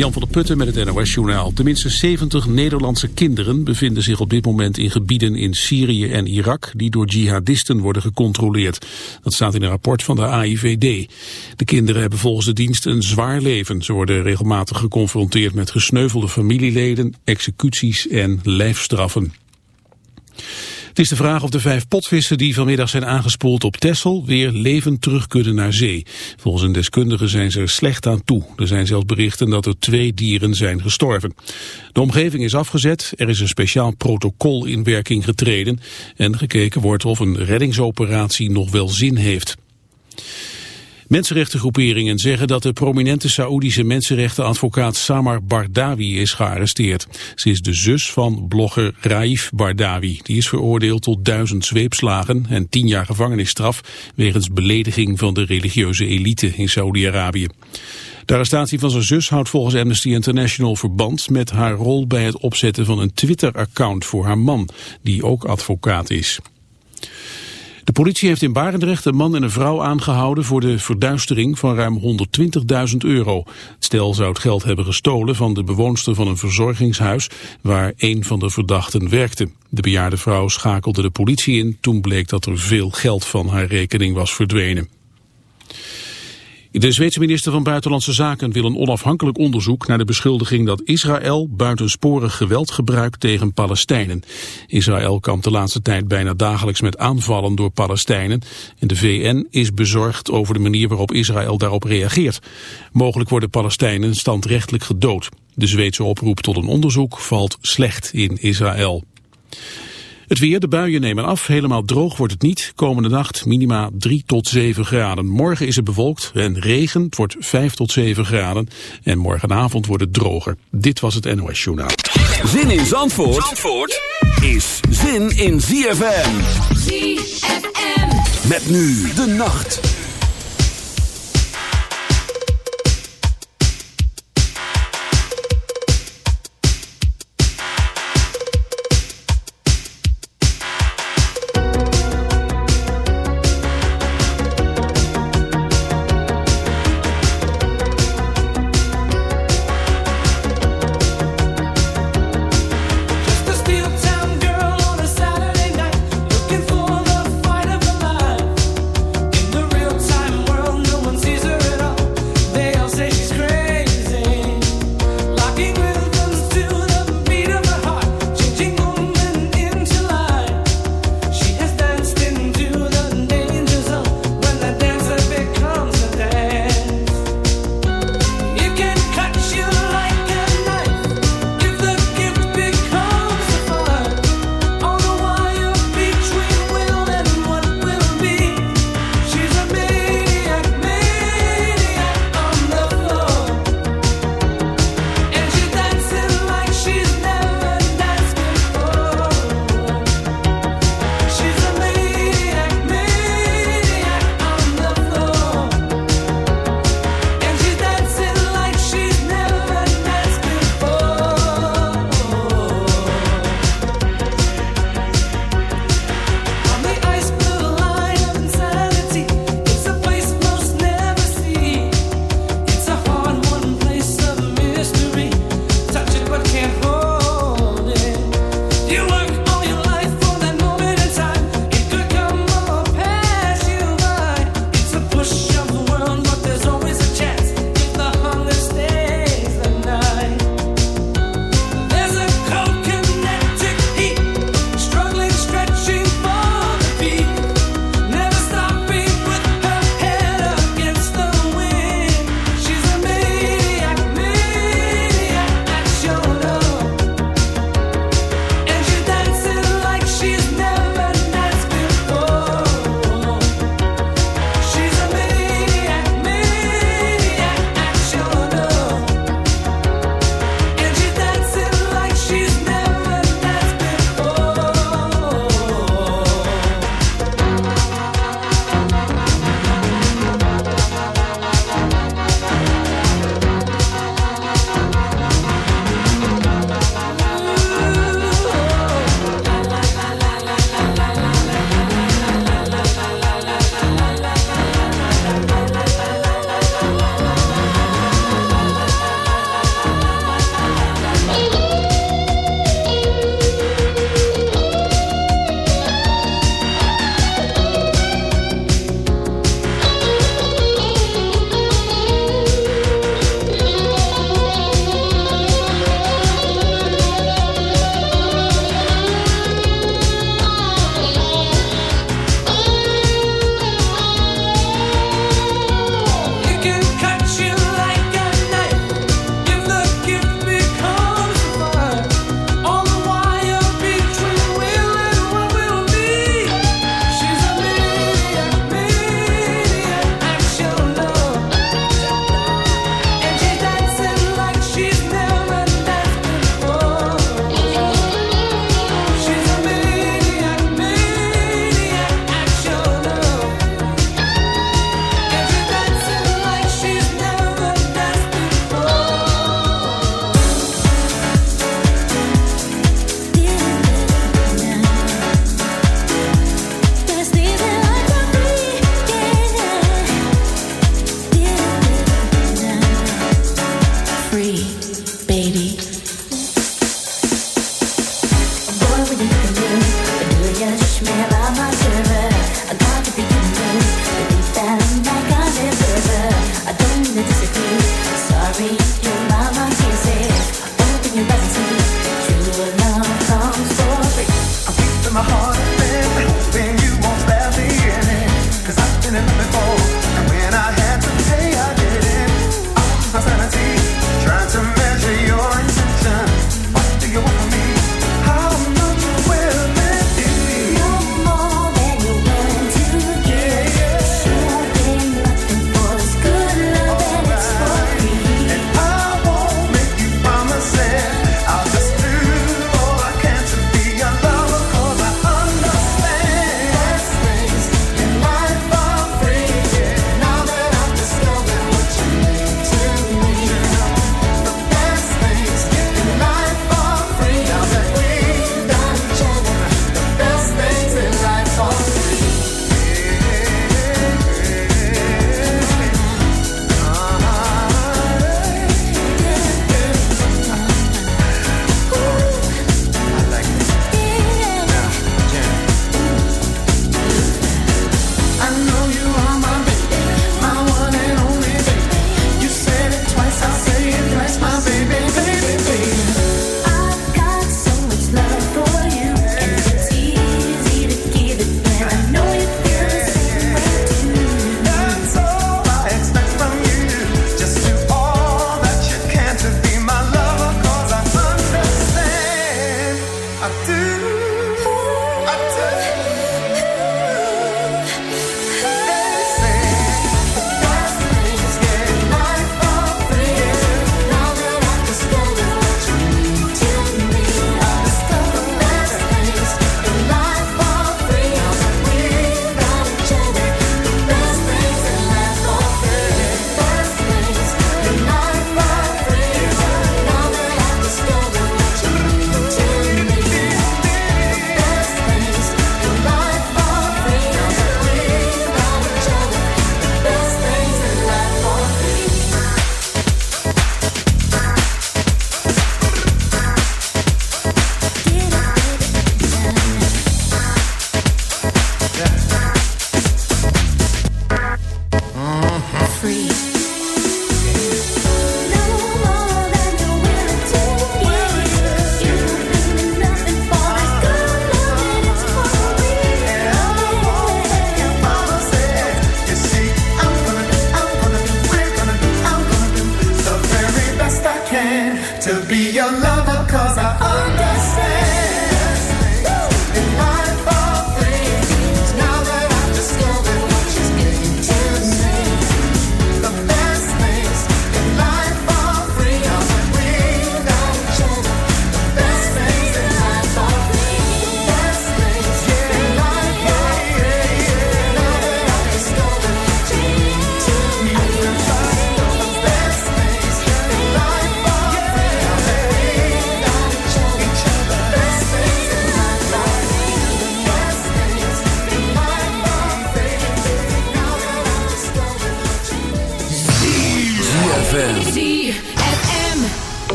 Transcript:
Jan van der Putten met het NOS-journaal. Tenminste 70 Nederlandse kinderen bevinden zich op dit moment in gebieden in Syrië en Irak... die door jihadisten worden gecontroleerd. Dat staat in een rapport van de AIVD. De kinderen hebben volgens de dienst een zwaar leven. Ze worden regelmatig geconfronteerd met gesneuvelde familieleden, executies en lijfstraffen. Het is de vraag of de vijf potvissen die vanmiddag zijn aangespoeld op Texel weer levend terug kunnen naar zee. Volgens een deskundige zijn ze er slecht aan toe. Er zijn zelfs berichten dat er twee dieren zijn gestorven. De omgeving is afgezet, er is een speciaal protocol in werking getreden en gekeken wordt of een reddingsoperatie nog wel zin heeft. Mensenrechtengroeperingen zeggen dat de prominente Saoedische mensenrechtenadvocaat Samar Bardawi is gearresteerd. Ze is de zus van blogger Raif Bardawi. Die is veroordeeld tot duizend zweepslagen en tien jaar gevangenisstraf wegens belediging van de religieuze elite in Saudi-Arabië. De arrestatie van zijn zus houdt volgens Amnesty International verband met haar rol bij het opzetten van een Twitter-account voor haar man, die ook advocaat is. De politie heeft in Barendrecht een man en een vrouw aangehouden voor de verduistering van ruim 120.000 euro. Het stel zou het geld hebben gestolen van de bewoonster van een verzorgingshuis waar een van de verdachten werkte. De bejaarde vrouw schakelde de politie in toen bleek dat er veel geld van haar rekening was verdwenen. De Zweedse minister van Buitenlandse Zaken wil een onafhankelijk onderzoek naar de beschuldiging dat Israël buitensporig geweld gebruikt tegen Palestijnen. Israël kampt de laatste tijd bijna dagelijks met aanvallen door Palestijnen en de VN is bezorgd over de manier waarop Israël daarop reageert. Mogelijk worden Palestijnen standrechtelijk gedood. De Zweedse oproep tot een onderzoek valt slecht in Israël. Het weer, de buien nemen af. Helemaal droog wordt het niet. Komende nacht minima 3 tot 7 graden. Morgen is het bewolkt en regen. Het wordt 5 tot 7 graden. En morgenavond wordt het droger. Dit was het NOS Journaal. Zin in Zandvoort, Zandvoort is zin in ZFM. ZFM. Met nu de nacht.